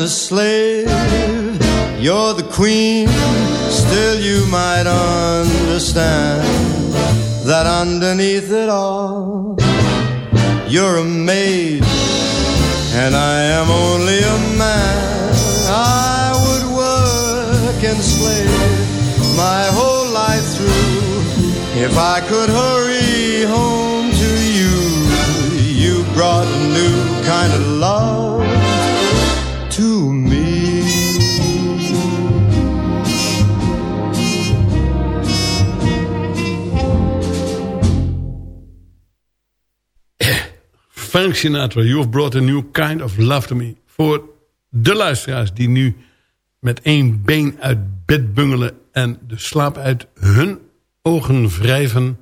the slave. You're the queen, still you might understand that underneath it all, you're a maid, and I am only a man. I would work and slave my whole life through if I could hurry home to you. You brought a new kind of love Frank Sinatra, You've Brought a New Kind of Love to Me. Voor de luisteraars die nu met één been uit bed bungelen... en de slaap uit hun ogen wrijven...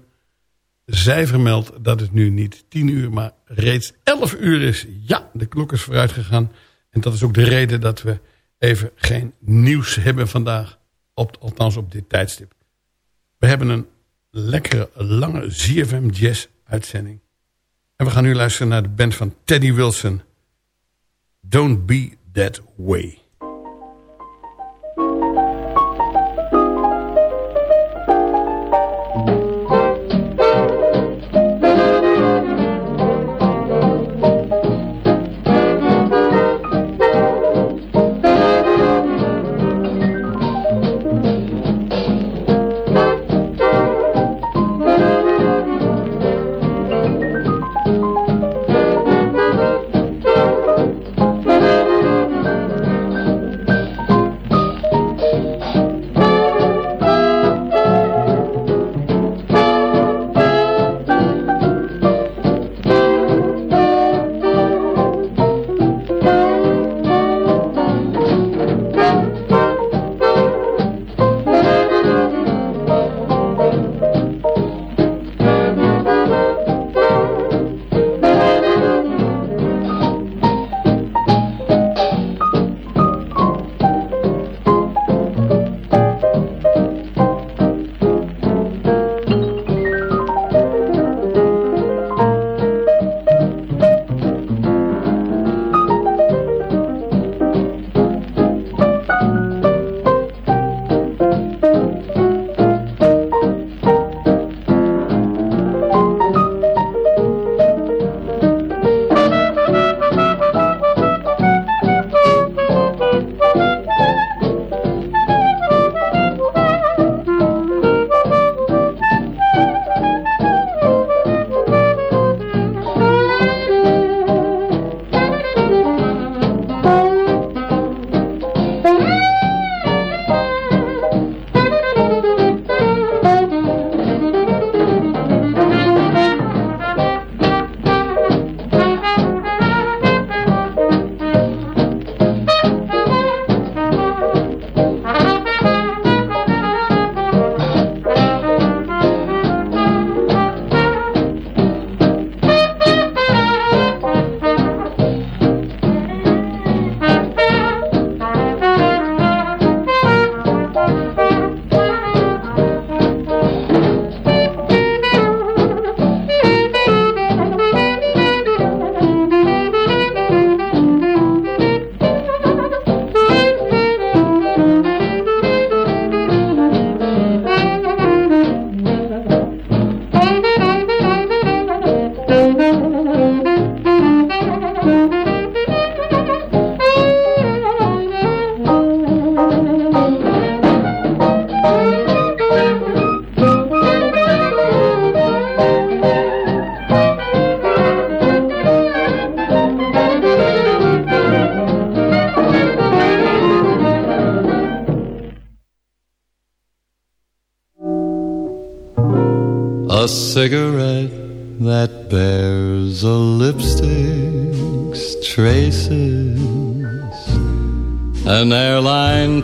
zij vermeldt dat het nu niet tien uur, maar reeds elf uur is. Ja, de klok is vooruit gegaan. En dat is ook de reden dat we even geen nieuws hebben vandaag. Op, althans op dit tijdstip. We hebben een lekkere, lange ZFM Jazz uitzending. En we gaan nu luisteren naar de band van Teddy Wilson. Don't be that way.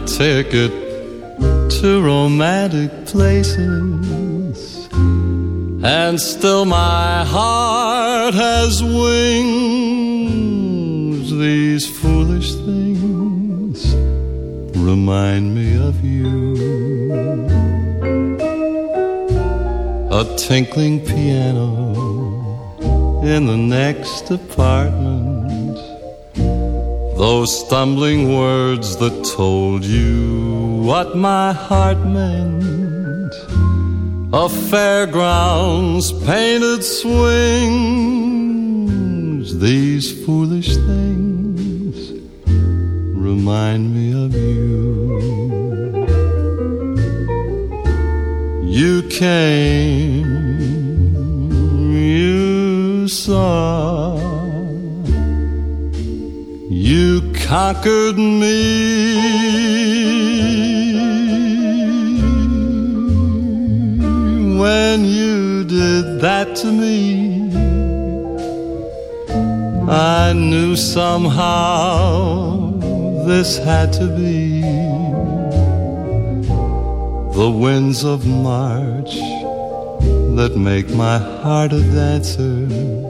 Ticket to romantic places, and still my heart has wings. These foolish things remind me of you a tinkling piano in the next apartment. Those stumbling words that told you what my heart meant. A fairground's painted swings. These foolish things remind me of you. You came, conquered me when you did that to me. I knew somehow this had to be the winds of March that make my heart a dancer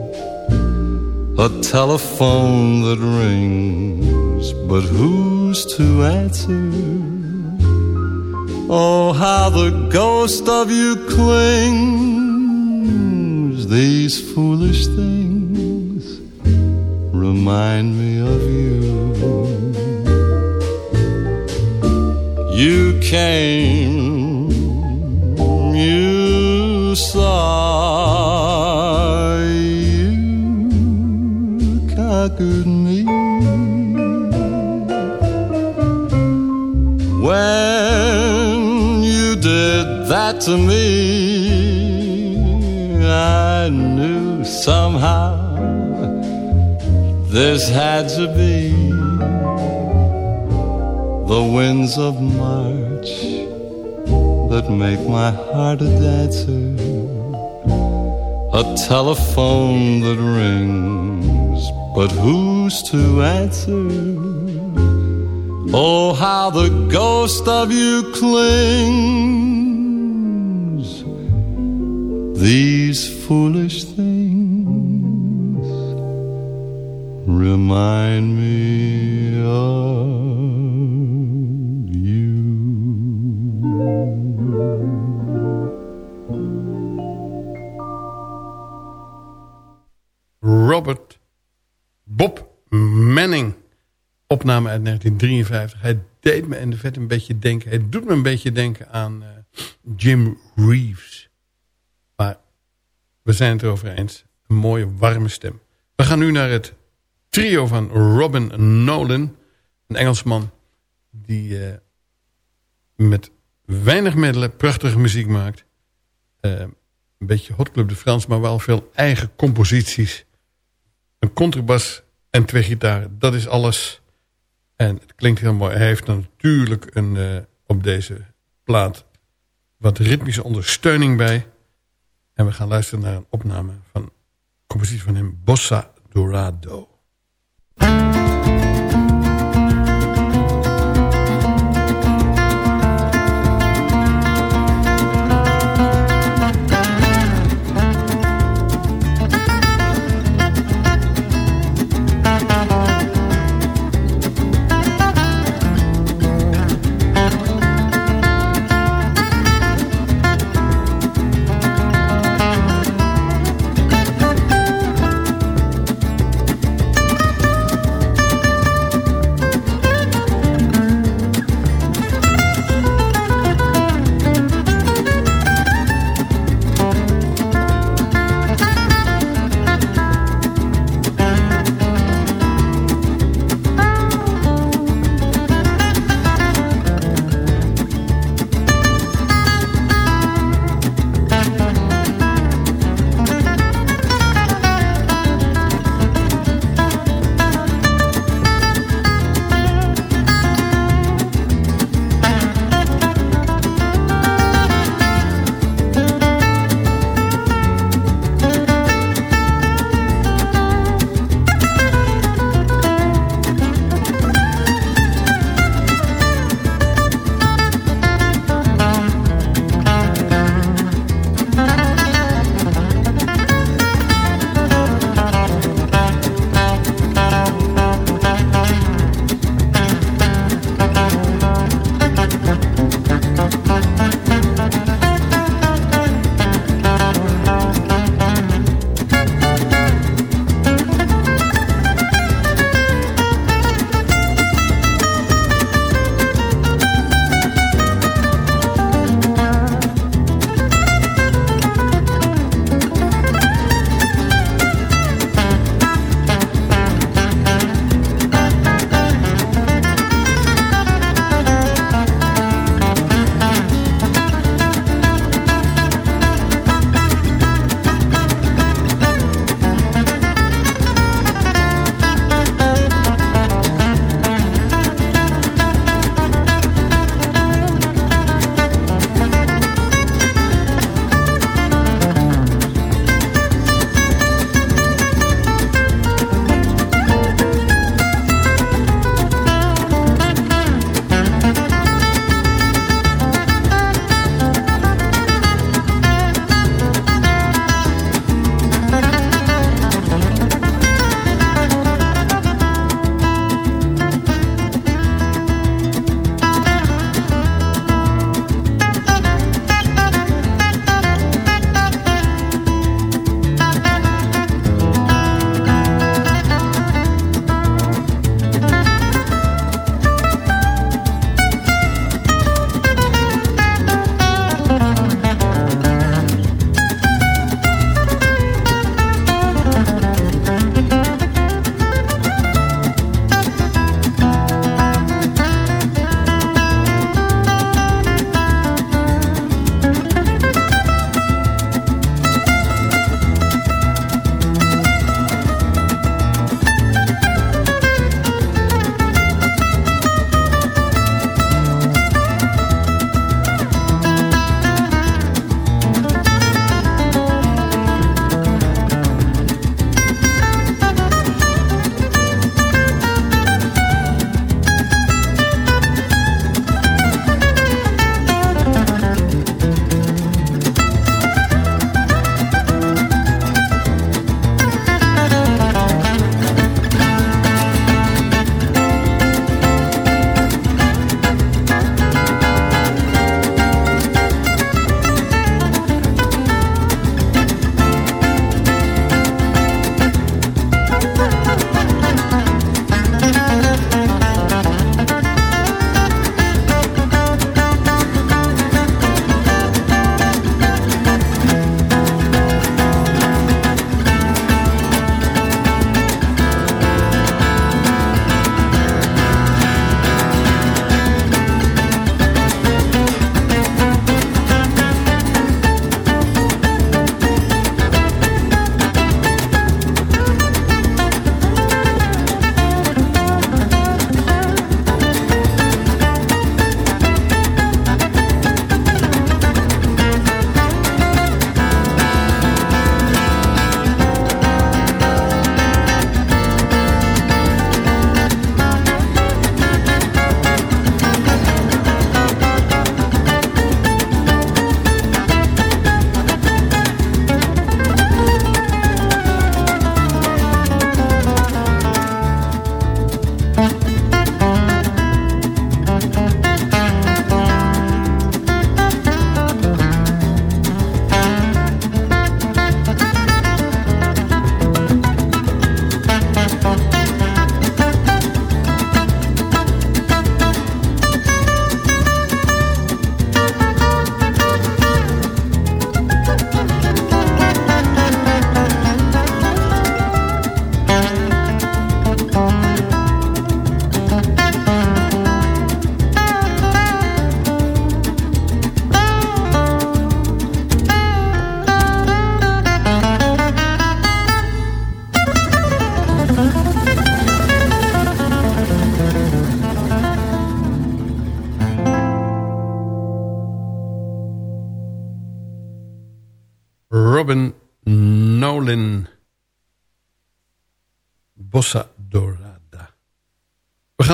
a telephone that rings, but who's to answer? Oh, how the ghost of you clings. These foolish things remind me of you. You came, you saw When you did that to me, I knew somehow this had to be the winds of March that make my heart a dancer, a telephone that rings but who's to answer? Oh, how the ghost of you clings. These foolish things remind me of you. Robert Bob Manning. Opname uit 1953. Hij deed me in de vet een beetje denken. Hij doet me een beetje denken aan uh, Jim Reeves. Maar we zijn het erover eens. Een mooie warme stem. We gaan nu naar het trio van Robin Nolan. Een Engelsman die uh, met weinig middelen prachtige muziek maakt. Uh, een beetje Hot Club de Frans, maar wel veel eigen composities. Een contrabas en twee gitaren. Dat is alles. En het klinkt heel mooi. Hij heeft natuurlijk een, uh, op deze plaat wat ritmische ondersteuning bij. En we gaan luisteren naar een opname van compositie van hem, Bossa Dorado.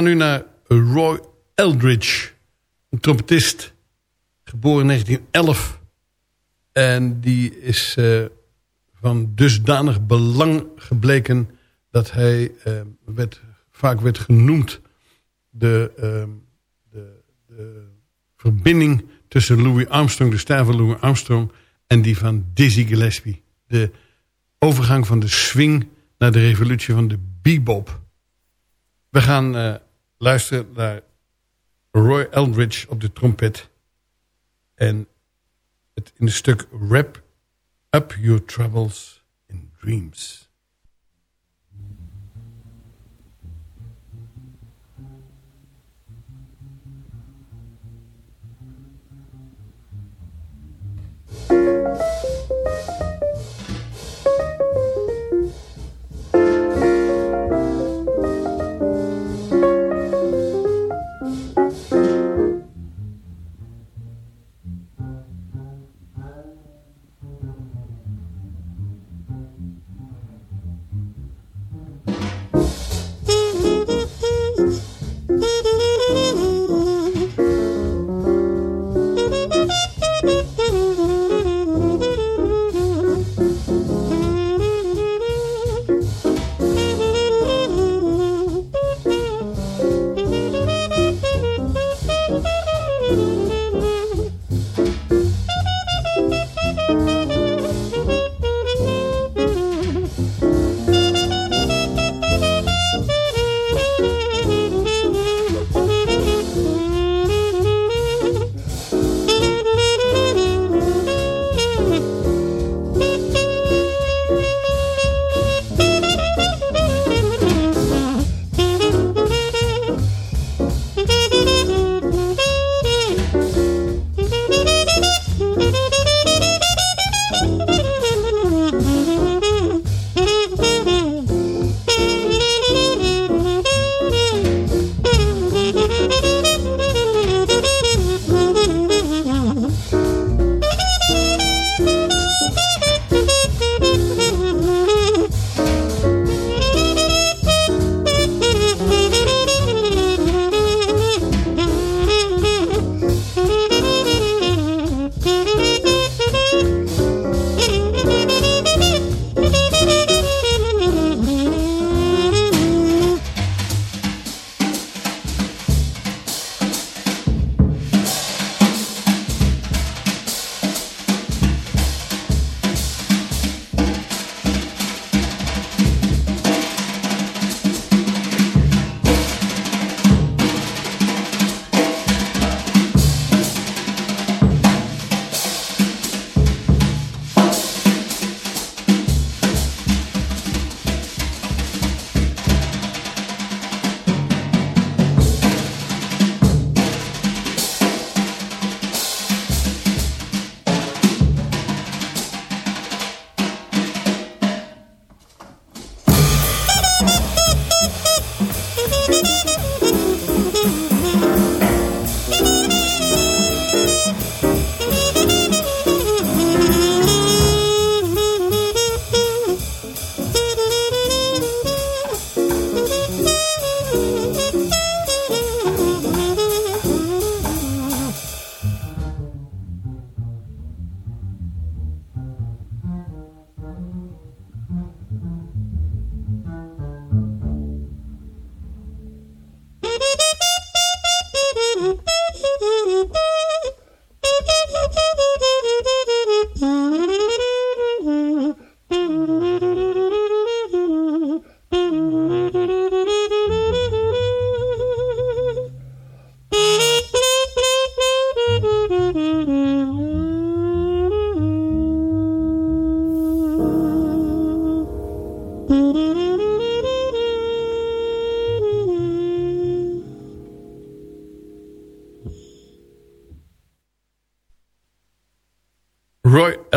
Nu naar Roy Eldridge. Een trompetist. Geboren in 1911. En die is uh, van dusdanig belang gebleken... dat hij uh, werd, vaak werd genoemd... de, uh, de, de verbinding tussen Louis Armstrong, de stijl van Louis Armstrong... en die van Dizzy Gillespie. De overgang van de swing naar de revolutie van de bebop. We gaan luisteren naar Roy Eldridge op de trompet. En het in het stuk Wrap Up Your Troubles in Dreams.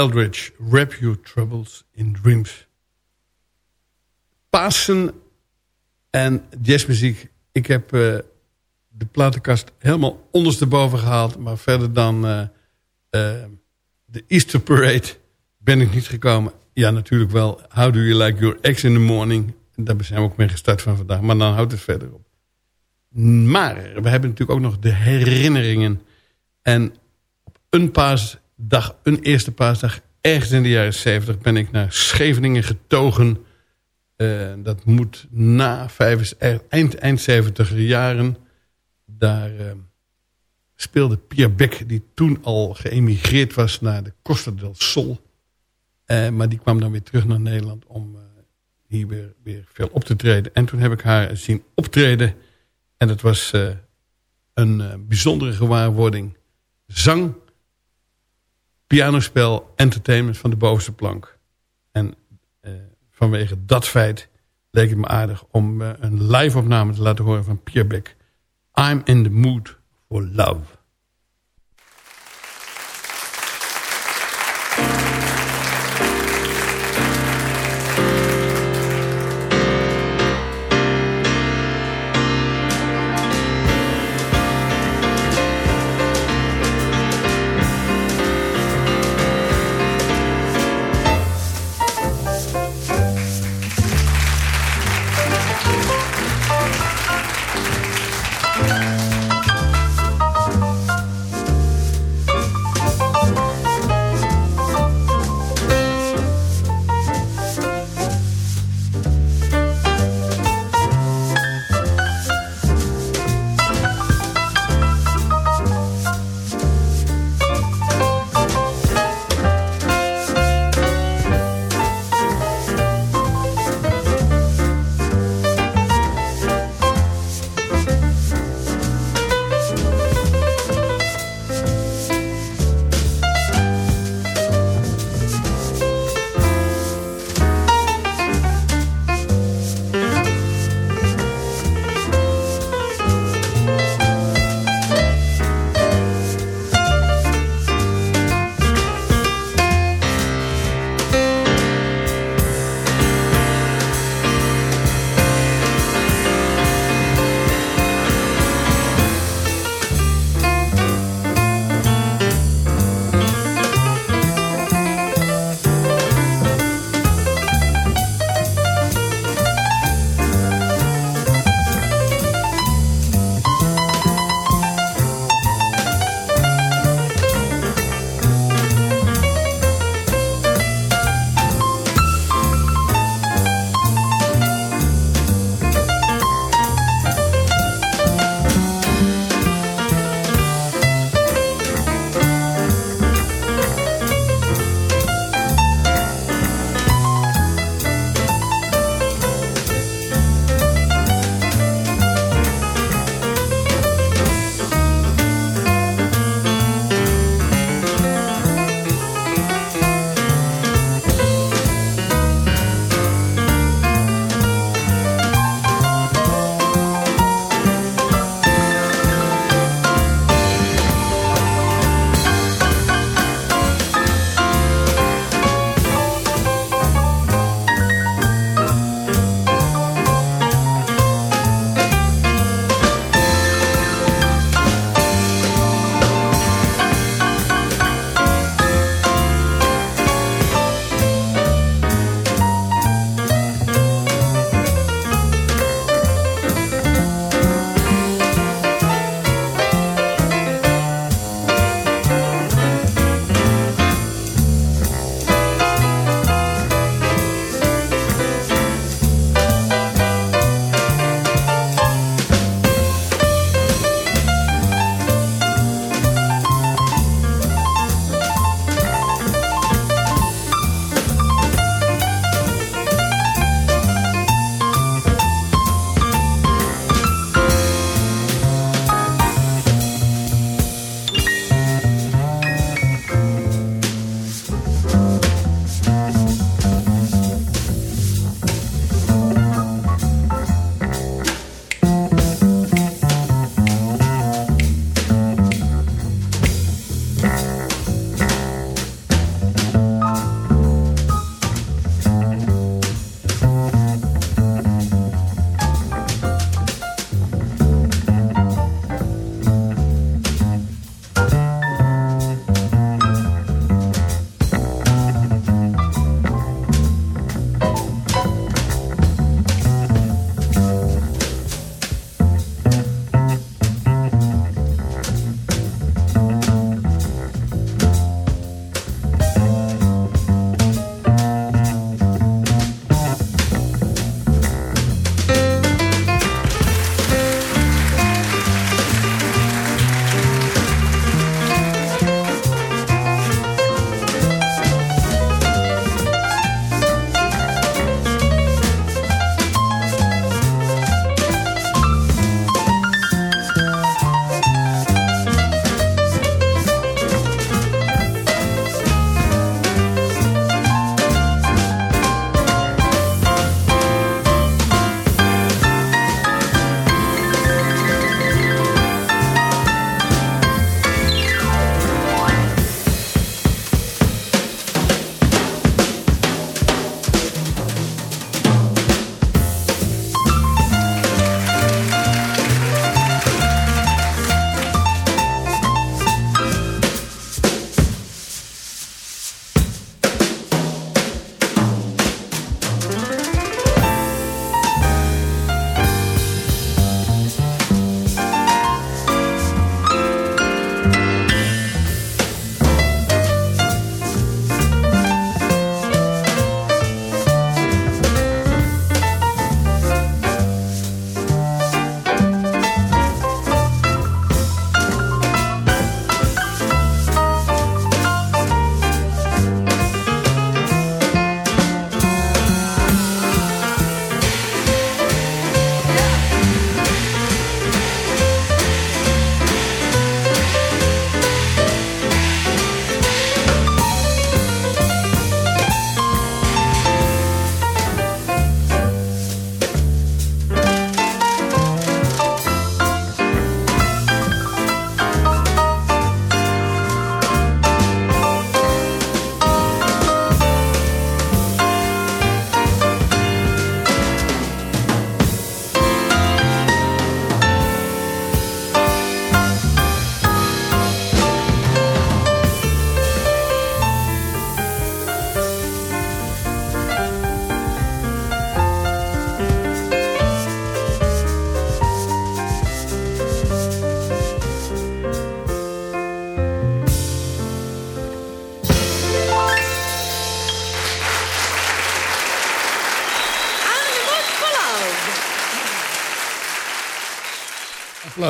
Eldridge, Wrap Your Troubles in Dreams. Pasen en jazzmuziek. Ik heb uh, de platenkast helemaal ondersteboven gehaald. Maar verder dan uh, uh, de Easter Parade ben ik niet gekomen. ja, natuurlijk wel. How do you like your ex in the morning? Daar zijn we ook mee gestart van vandaag. Maar dan houdt het verder op. Maar we hebben natuurlijk ook nog de herinneringen. En op een paasdag, een eerste paasdag... ergens in de jaren 70 ben ik naar Scheveningen getogen. Uh, dat moet na vijf, eind, eind 70 jaren. Daar uh, speelde Pierre Beck, die toen al geëmigreerd was naar de Costa del Sol. Maar die kwam dan weer terug naar Nederland om hier weer, weer veel op te treden. En toen heb ik haar zien optreden. En dat was een bijzondere gewaarwording. Zang, pianospel, entertainment van de bovenste plank. En uh, vanwege dat feit leek het me aardig om een live opname te laten horen van Pierre Beck. I'm in the mood for love.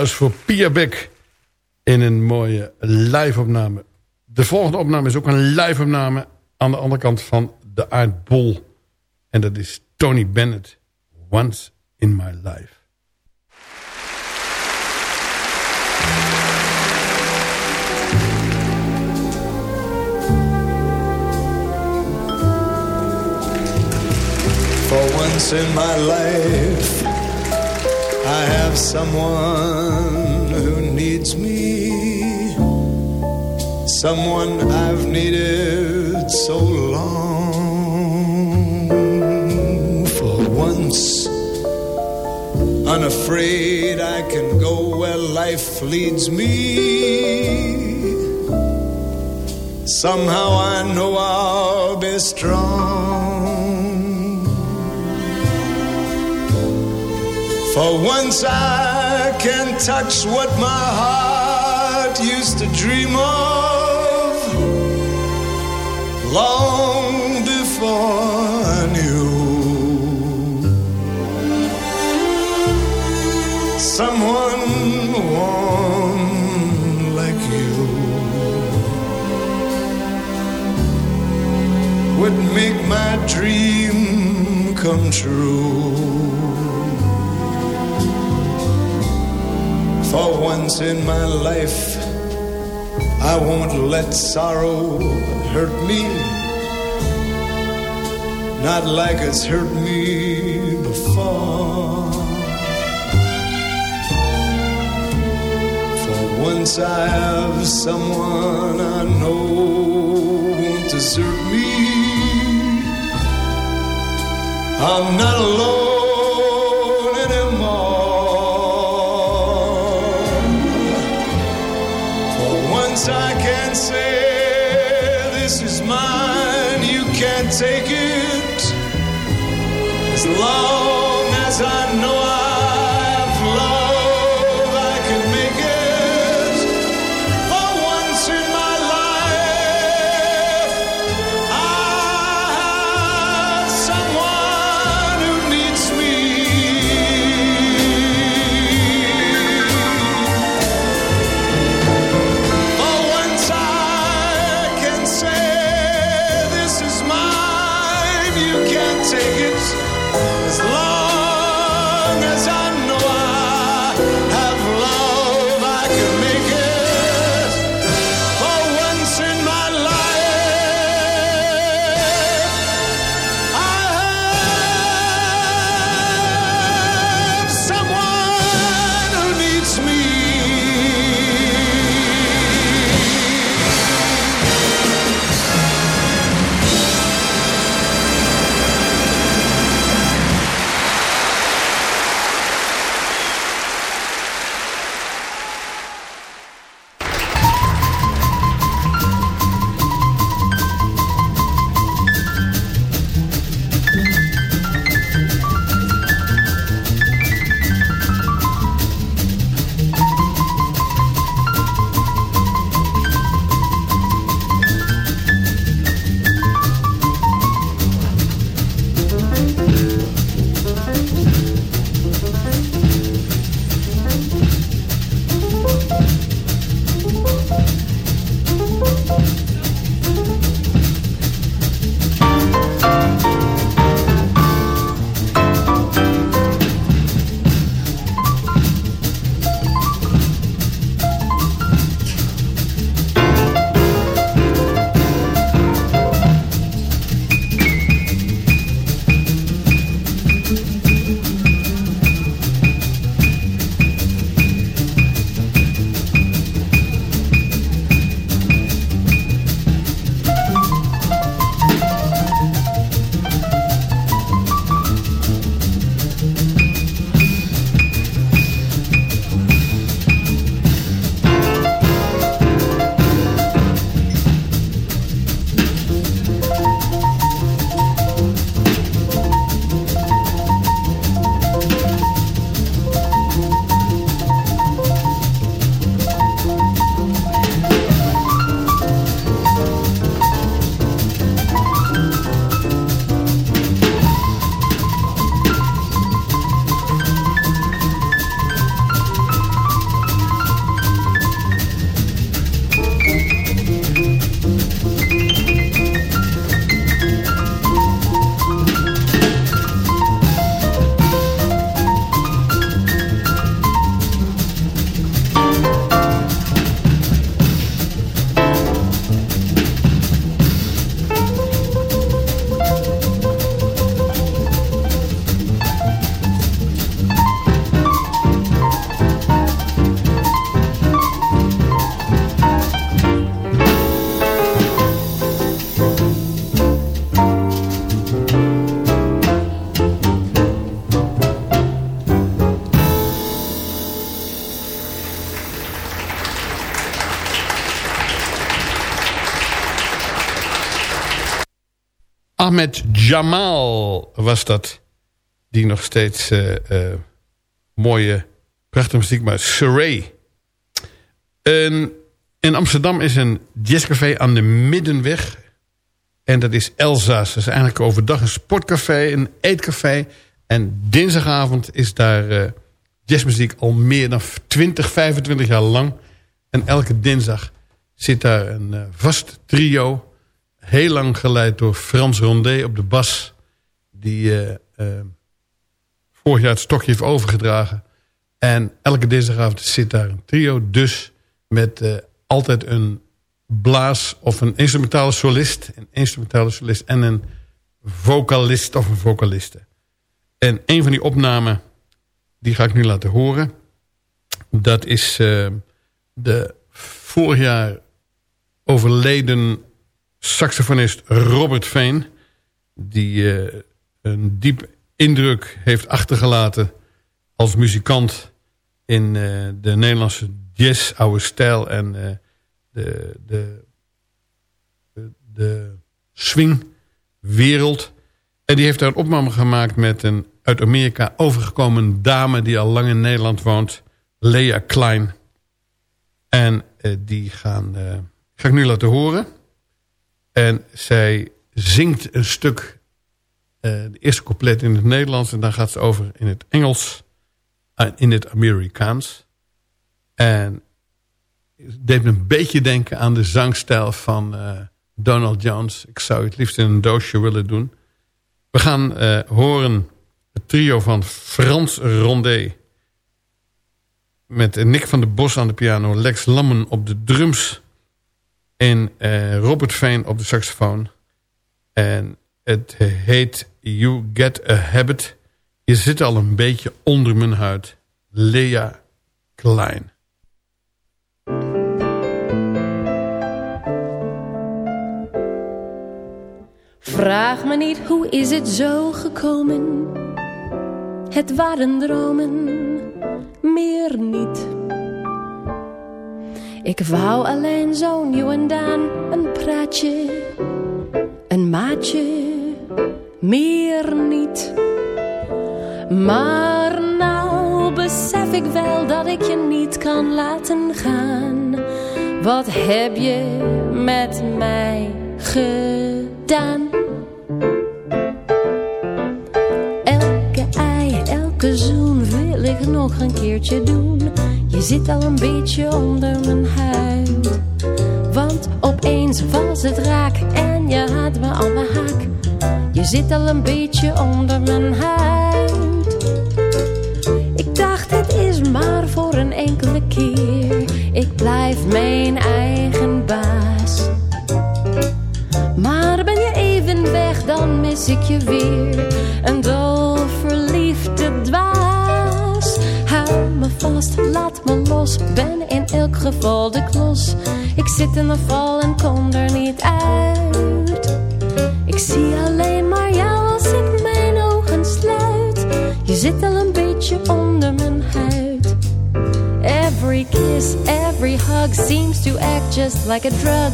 Applaus voor Pia Beck in een mooie live-opname. De volgende opname is ook een live-opname aan de andere kant van de aardbol. En dat is Tony Bennett, Once in My Life. For once in my life I have someone who needs me, someone I've needed so long. For once, unafraid, I can go where life leads me. Somehow I know I'll be strong. For once I can touch what my heart used to dream of long before I knew someone warm like you would make my dream come true. For once in my life, I won't let sorrow hurt me. Not like it's hurt me before. For once I have someone I know won't desert me. I'm not alone Say this is mine, you can't take it. As long as I know Ahmed Jamal was dat. Die nog steeds uh, uh, mooie, prachtige muziek maakt. Saray. in Amsterdam is een jazzcafé aan de Middenweg. En dat is Elsa's. Dat is eigenlijk overdag een sportcafé, een eetcafé. En dinsdagavond is daar uh, jazzmuziek al meer dan 20, 25 jaar lang. En elke dinsdag zit daar een vast trio heel lang geleid door Frans Rondé op de bas. Die uh, uh, vorig jaar het stokje heeft overgedragen. En elke dinsdagavond zit daar een trio. Dus met uh, altijd een blaas of een instrumentale solist. Een instrumentale solist en een vocalist of een vocaliste. En een van die opnamen, die ga ik nu laten horen. Dat is de vorig jaar overleden saxofonist Robert Veen... die uh, een diep indruk heeft achtergelaten als muzikant... in uh, de Nederlandse jazz, oude stijl en de, de, de, de swingwereld. En die heeft daar een opname gemaakt met een uit Amerika overgekomen dame... die al lang in Nederland woont, Lea Klein. En die gaan, ga ik nu laten horen... En zij zingt een stuk, uh, de eerste couplet in het Nederlands... en dan gaat ze over in het Engels en in het Amerikaans. En het deed me een beetje denken aan de zangstijl van uh, Donald Jones. Ik zou het liefst in een doosje willen doen. We gaan horen het trio van Frans Rondé... met Nick van der Bos aan de piano, Lex Lammen op de drums... En uh, Robert Veen op de saxofoon. En het heet You Get a Habit. Je zit al een beetje onder mijn huid. Lea Klein. Vraag me niet hoe is het zo gekomen. Het waren dromen, meer niet. Ik wou alleen zo'n you en dan een praatje, een maatje, meer niet. Maar nou besef ik wel dat ik je niet kan laten gaan. Wat heb je met mij gedaan? Elke ei, elke zoen wil ik nog een keertje doen zit al een beetje onder mijn huid. Want opeens was het raak en je had me al mijn haak. Je zit al een beetje onder mijn huid. Ik dacht het is maar voor een enkele keer. Ik blijf mijn eigen baas. Maar ben je even weg dan mis ik je weer. Een dol verliefde dwaas. Hou me vast, laat ben in elk geval de klos. Ik zit in de val en kom er niet uit. Ik zie alleen maar jou als ik mijn ogen sluit. Je zit al een beetje onder mijn huid. Every kiss, every hug seems to act just like a drug.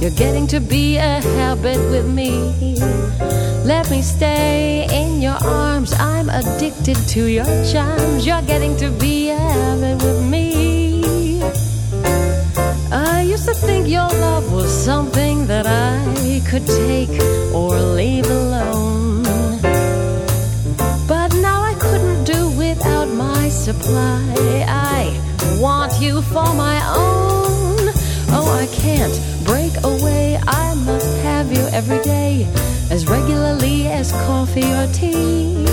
You're getting to be a habit with me. Let me stay in your arms. I'm addicted to your charms. You're getting to be a habit with me. Think your love was something that I could take or leave alone. But now I couldn't do without my supply. I want you for my own. Oh, I can't break away. I must have you every day as regularly as coffee or tea.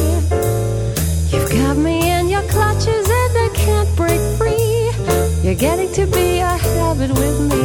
You've got me in your clutches and I can't break free. You're getting to be a habit with me.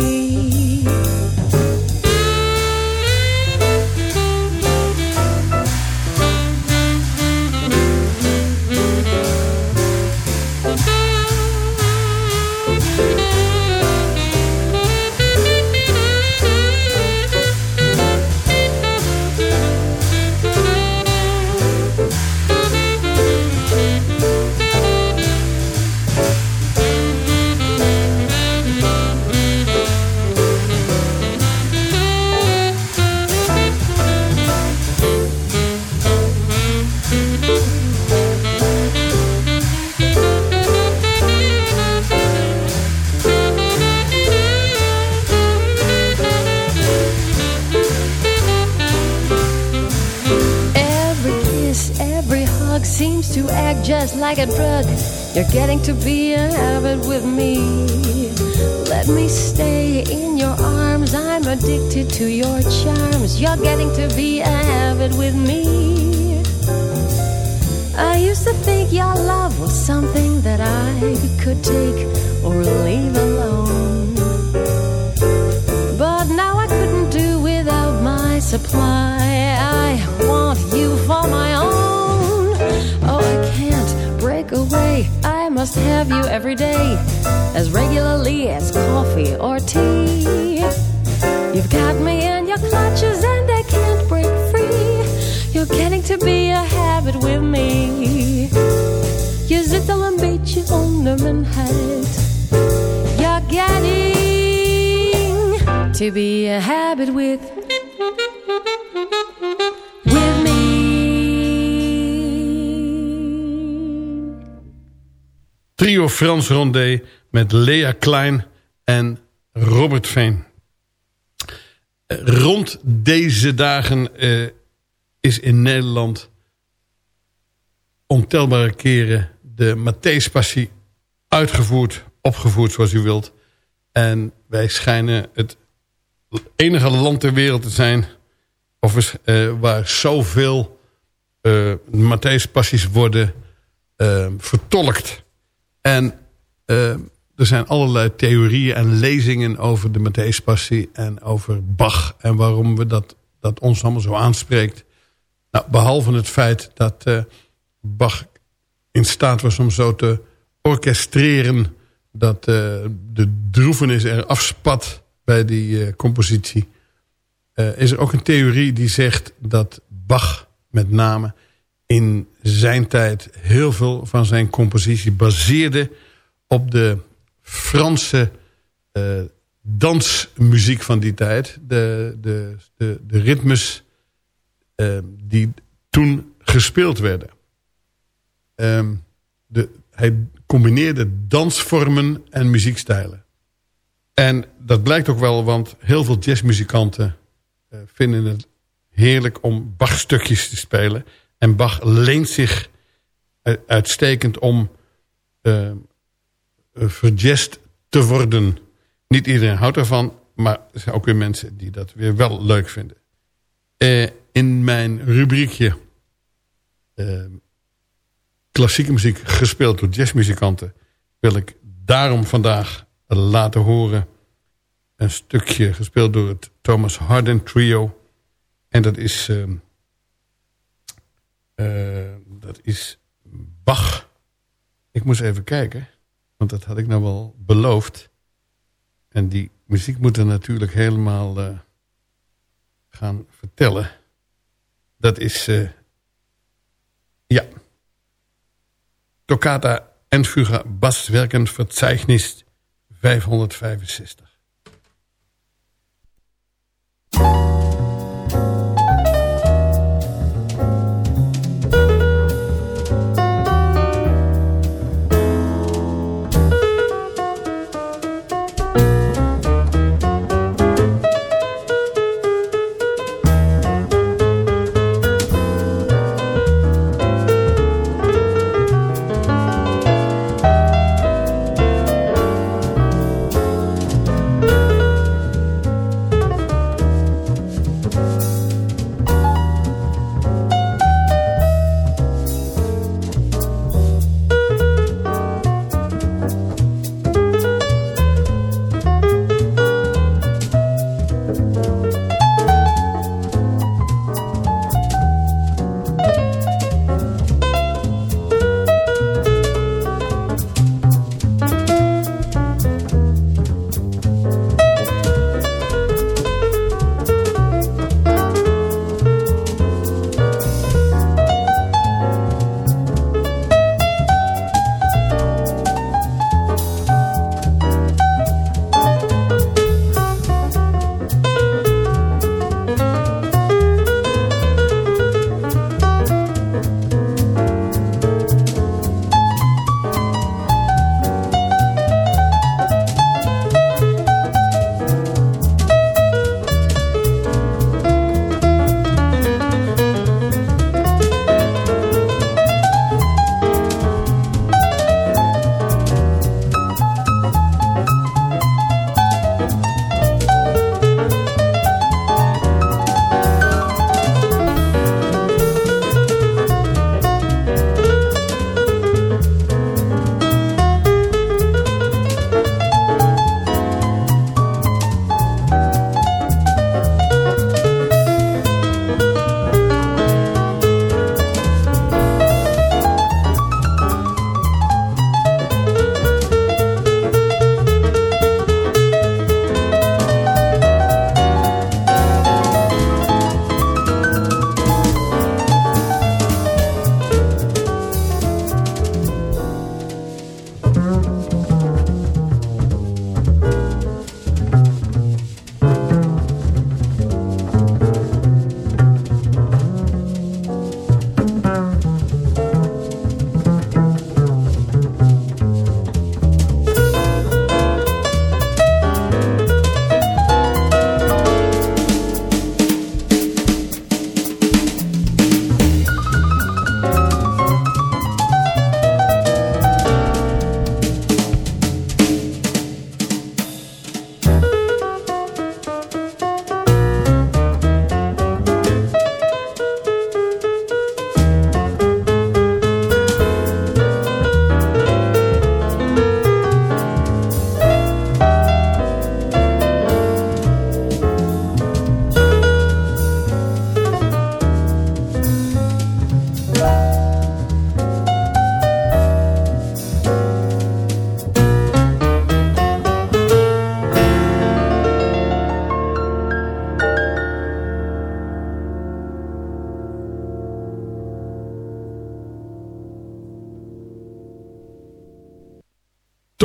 To be a habit with with me. Trio Frans Rondé met Lea Klein en Robert Veen. Rond deze dagen eh, is in Nederland ontelbare keren de Matthäuspassie uitgevoerd, opgevoerd zoals u wilt. En wij schijnen het enige land ter wereld te zijn of eh, waar zoveel uh, Matthäuspassies worden eh, vertolkt. En eh, er zijn allerlei theorieën en lezingen over de Matthäuspassie en over Bach en waarom we dat, dat ons allemaal zo aanspreekt. Nou, behalve het feit dat eh, Bach in staat was om zo te orchestreren... dat eh, de droevenis er afspat bij die eh, compositie... Eh, is er ook een theorie die zegt dat Bach met name in zijn tijd... heel veel van zijn compositie baseerde op de Franse eh, dansmuziek van die tijd. De, de, de, de ritmes die toen gespeeld werden. Ehm, de, hij combineerde dansvormen en muziekstijlen. En dat blijkt ook wel, want heel veel jazzmuzikanten uh, vinden het heerlijk om Bach-stukjes te spelen. En Bach leent zich uitstekend om uh, verjest te worden. Niet iedereen houdt ervan, maar er zijn ook weer mensen die dat weer wel leuk vinden. In mijn rubriekje klassieke muziek gespeeld door jazzmuzikanten... wil ik daarom vandaag laten horen een stukje gespeeld door het Thomas Harden Trio. En dat is, uh, uh, dat is Bach. Ik moest even kijken, want dat had ik nou wel beloofd. En die muziek moet er natuurlijk helemaal uh, gaan vertellen. Dat is, uh, ja, Toccata en Fuga Basswerken Verzeichnis 565.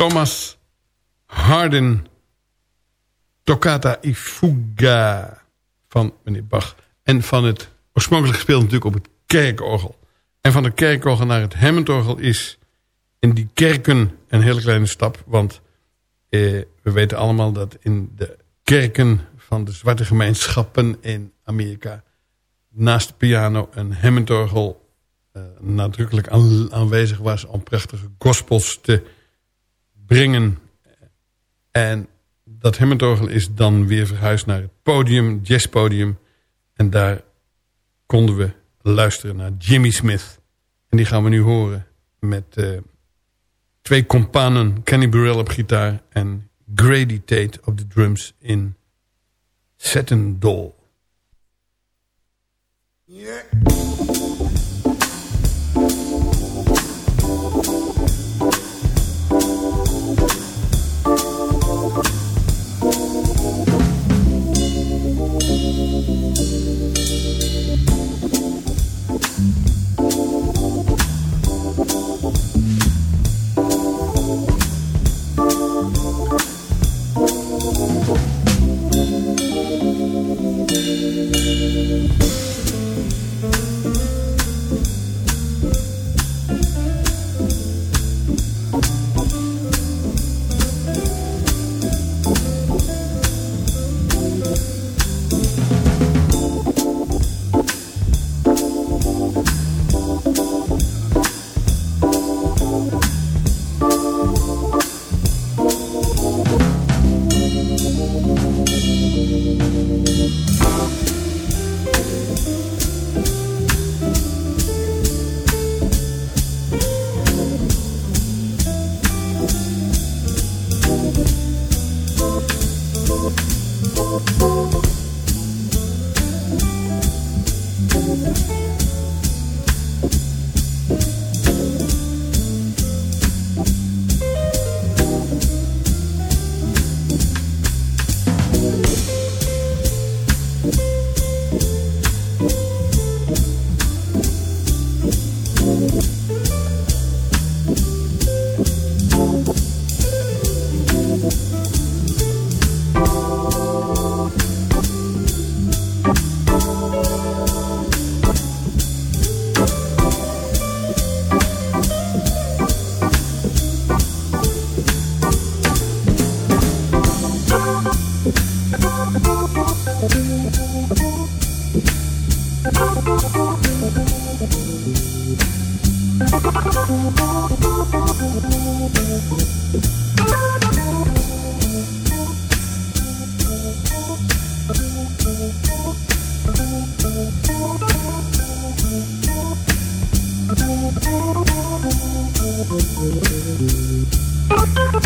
Thomas Hardin. Toccata i Fuga van meneer Bach. En van het oorspronkelijk gespeeld natuurlijk op het kerkorgel. En van de kerkorgel naar het Hammondorgel is in die kerken een hele kleine stap. Want eh, we weten allemaal dat in de kerken van de zwarte gemeenschappen in Amerika... naast de piano een Hammondorgel uh, nadrukkelijk aanwezig was... om prachtige gospels te brengen. En dat Hammondorgel is dan weer verhuisd naar het podium, jazzpodium. En daar konden we luisteren naar Jimmy Smith. En die gaan we nu horen met uh, twee companen. Kenny Burrell op gitaar en Grady Tate op de drums in Satin Doll. Yeah. oh you.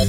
Ja,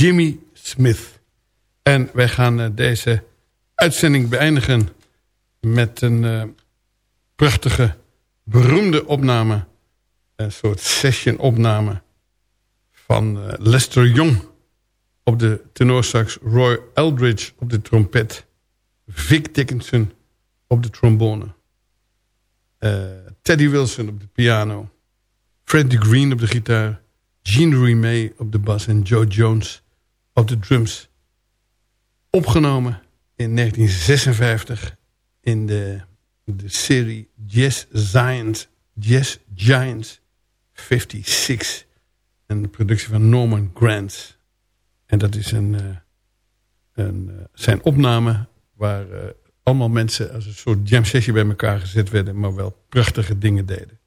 Jimmy Smith. En wij gaan uh, deze uitzending beëindigen met een uh, prachtige, beroemde opname. Een soort session opname van uh, Lester Young op de tenorsax, Roy Eldridge op de trompet, Vic Dickinson op de trombone, Teddy Wilson op de piano, Freddie Green op de gitaar, Gene Remey op de bas en Joe Jones op de drums. Opgenomen in 1956 in de, de serie Jazz Giants, Jazz Giants 56. Een productie van Norman Grant. En dat is een, uh, een uh, zijn opname waar uh, allemaal mensen als een soort jam sessie bij elkaar gezet werden, maar wel prachtige dingen deden.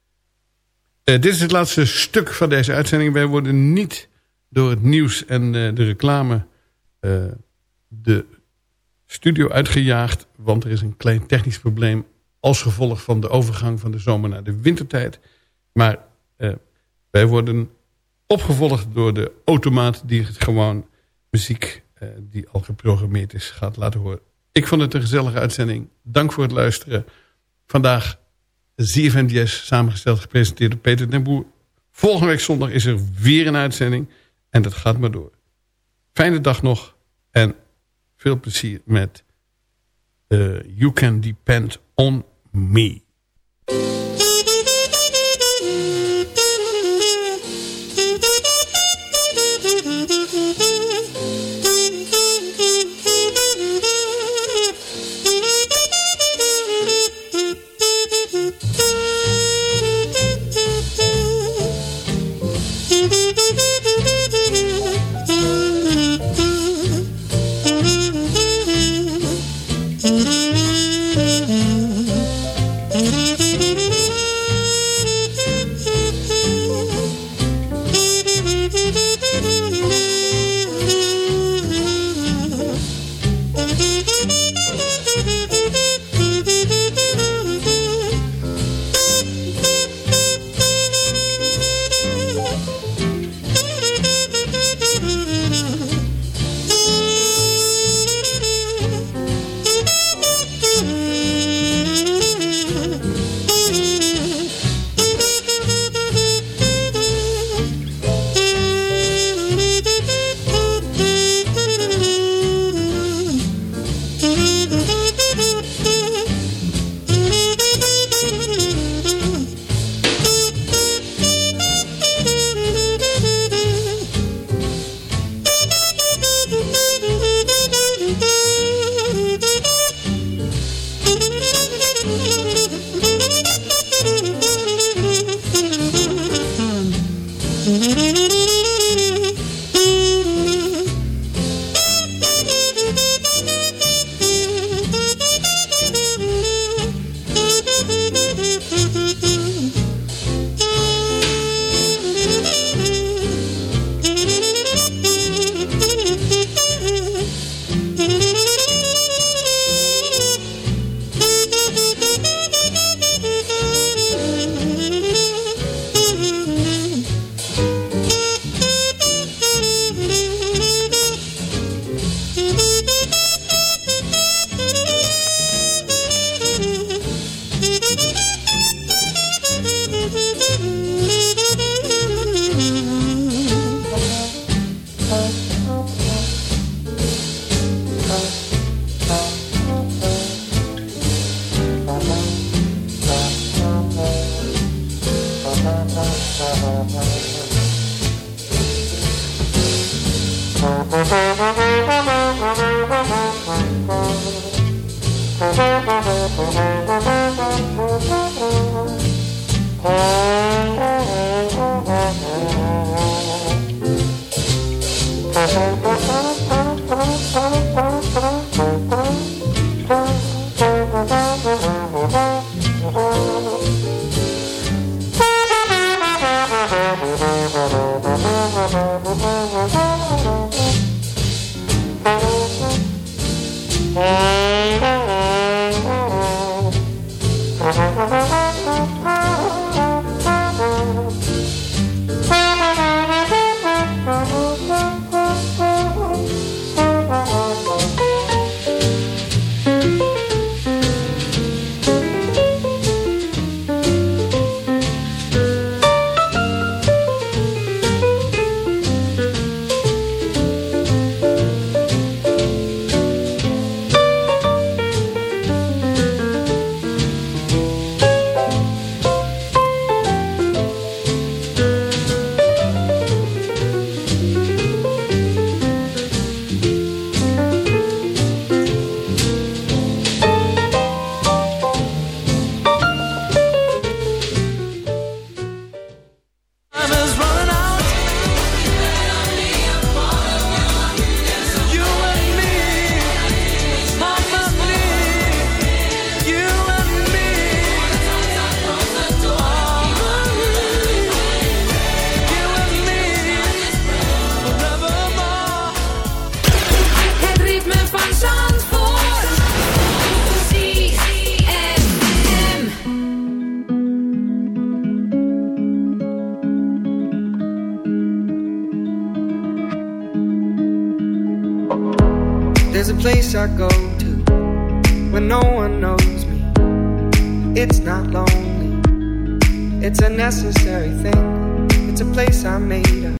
Dit is het laatste stuk van deze uitzending. Wij worden niet door het nieuws en uh, de reclame uh, de studio uitgejaagd. Want er is een klein technisch probleem als gevolg van de overgang van de zomer naar de wintertijd. Maar wij worden opgevolgd door de automaat die gewoon muziek die al geprogrammeerd is gaat laten horen. Ik vond het een gezellige uitzending. Dank voor het luisteren. Vandaag ZFM Jazz, samengesteld gepresenteerd door Peter den Boer. Volgende week zondag is er weer een uitzending en dat gaat maar door. Fijne dag nog en veel plezier met uh, You Can Depend On Me.